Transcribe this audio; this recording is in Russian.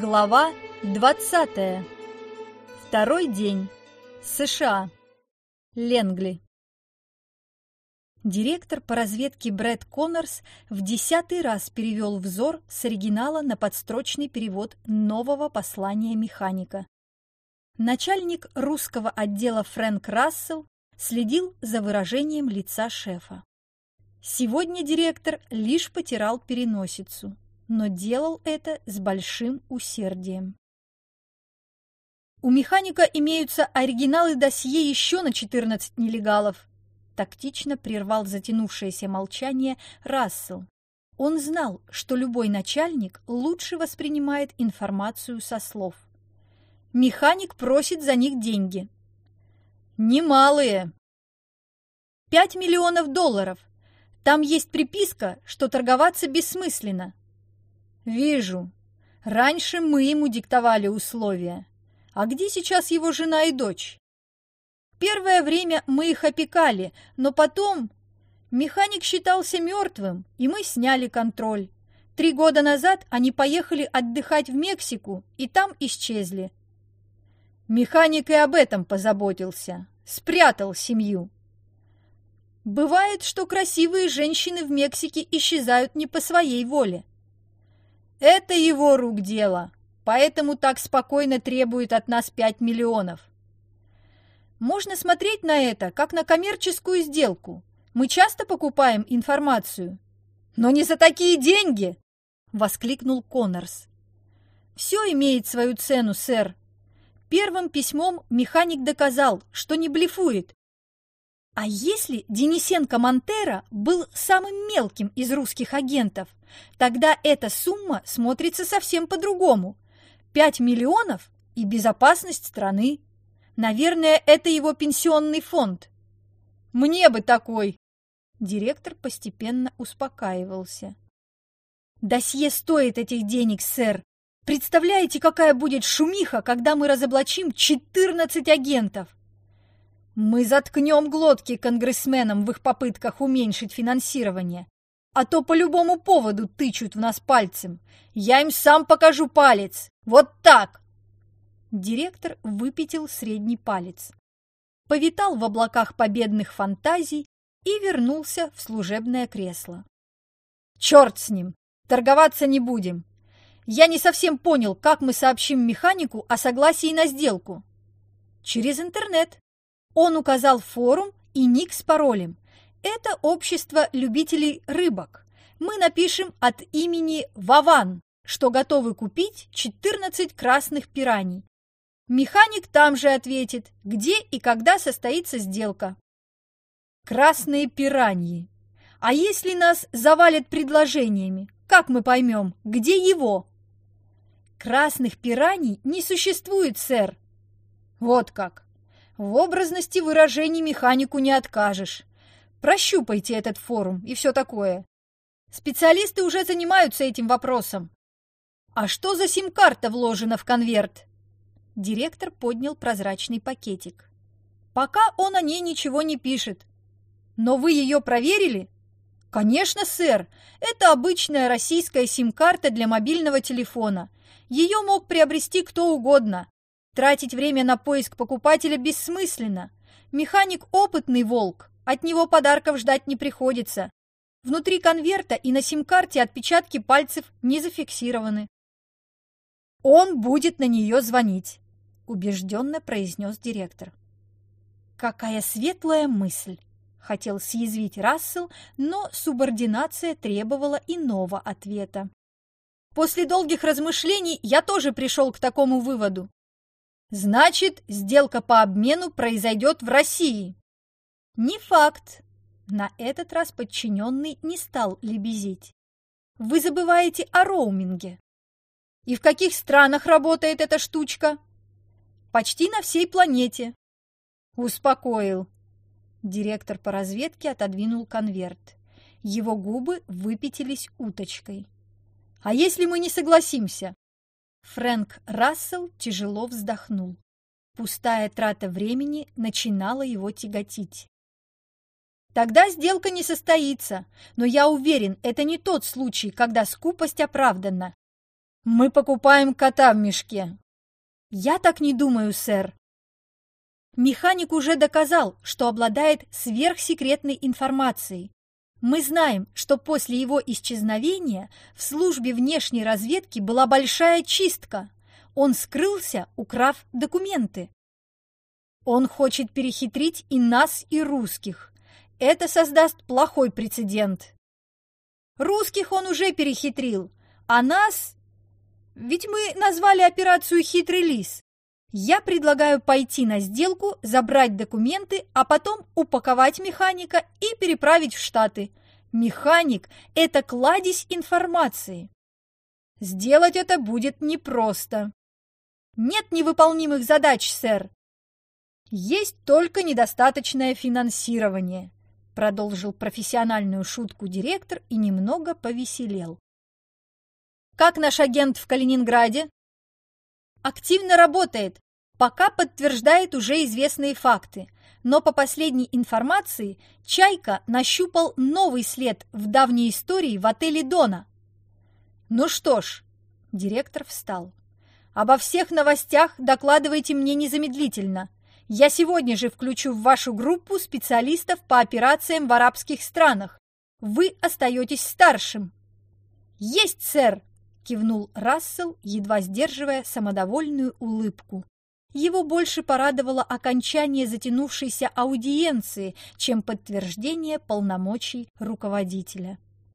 Глава 20. Второй день. США. Ленгли. Директор по разведке Брэд Коннорс в десятый раз перевел взор с оригинала на подстрочный перевод нового послания механика. Начальник русского отдела Фрэнк Рассел следил за выражением лица шефа. Сегодня директор лишь потирал переносицу но делал это с большим усердием. У механика имеются оригиналы досье еще на 14 нелегалов. Тактично прервал затянувшееся молчание Рассел. Он знал, что любой начальник лучше воспринимает информацию со слов. Механик просит за них деньги. Немалые. Пять миллионов долларов. Там есть приписка, что торговаться бессмысленно. «Вижу. Раньше мы ему диктовали условия. А где сейчас его жена и дочь?» «Первое время мы их опекали, но потом...» Механик считался мертвым, и мы сняли контроль. Три года назад они поехали отдыхать в Мексику и там исчезли. Механик и об этом позаботился. Спрятал семью. Бывает, что красивые женщины в Мексике исчезают не по своей воле. Это его рук дело, поэтому так спокойно требует от нас пять миллионов. Можно смотреть на это, как на коммерческую сделку. Мы часто покупаем информацию. Но не за такие деньги! Воскликнул Коннорс. Все имеет свою цену, сэр. Первым письмом механик доказал, что не блефует, а если Денисенко Монтера был самым мелким из русских агентов, тогда эта сумма смотрится совсем по-другому. Пять миллионов и безопасность страны. Наверное, это его пенсионный фонд. Мне бы такой. Директор постепенно успокаивался. Досье стоит этих денег, сэр. Представляете, какая будет шумиха, когда мы разоблачим 14 агентов? Мы заткнем глотки конгрессменам в их попытках уменьшить финансирование. А то по любому поводу тычут в нас пальцем. Я им сам покажу палец. Вот так!» Директор выпятил средний палец. Повитал в облаках победных фантазий и вернулся в служебное кресло. «Черт с ним! Торговаться не будем! Я не совсем понял, как мы сообщим механику о согласии на сделку. Через интернет. Он указал форум и ник с паролем. Это общество любителей рыбок. Мы напишем от имени Ваван, что готовы купить 14 красных пираний. Механик там же ответит, где и когда состоится сделка. Красные пираньи. А если нас завалят предложениями, как мы поймем, где его? Красных пираний не существует, сэр. Вот как. В образности выражений механику не откажешь. Прощупайте этот форум и все такое. Специалисты уже занимаются этим вопросом. А что за сим-карта вложена в конверт? Директор поднял прозрачный пакетик. Пока он о ней ничего не пишет. Но вы ее проверили? Конечно, сэр. Это обычная российская сим-карта для мобильного телефона. Ее мог приобрести кто угодно. Тратить время на поиск покупателя бессмысленно. Механик опытный волк, от него подарков ждать не приходится. Внутри конверта и на сим-карте отпечатки пальцев не зафиксированы. «Он будет на нее звонить», – убежденно произнес директор. «Какая светлая мысль!» – хотел съязвить Рассел, но субординация требовала иного ответа. После долгих размышлений я тоже пришел к такому выводу. Значит, сделка по обмену произойдет в России. Не факт. На этот раз подчиненный не стал лебезить. Вы забываете о роуминге. И в каких странах работает эта штучка? Почти на всей планете. Успокоил. Директор по разведке отодвинул конверт. Его губы выпятились уточкой. А если мы не согласимся? Фрэнк Рассел тяжело вздохнул. Пустая трата времени начинала его тяготить. Тогда сделка не состоится, но я уверен, это не тот случай, когда скупость оправдана. Мы покупаем кота в мешке. Я так не думаю, сэр. Механик уже доказал, что обладает сверхсекретной информацией. Мы знаем, что после его исчезновения в службе внешней разведки была большая чистка. Он скрылся, украв документы. Он хочет перехитрить и нас, и русских. Это создаст плохой прецедент. Русских он уже перехитрил, а нас... Ведь мы назвали операцию «Хитрый лис». Я предлагаю пойти на сделку, забрать документы, а потом упаковать механика и переправить в Штаты. Механик – это кладезь информации. Сделать это будет непросто. Нет невыполнимых задач, сэр. Есть только недостаточное финансирование, продолжил профессиональную шутку директор и немного повеселел. Как наш агент в Калининграде? Активно работает, пока подтверждает уже известные факты. Но по последней информации Чайка нащупал новый след в давней истории в отеле Дона. Ну что ж, директор встал. Обо всех новостях докладывайте мне незамедлительно. Я сегодня же включу в вашу группу специалистов по операциям в арабских странах. Вы остаетесь старшим. Есть, сэр, кивнул Рассел, едва сдерживая самодовольную улыбку. Его больше порадовало окончание затянувшейся аудиенции, чем подтверждение полномочий руководителя.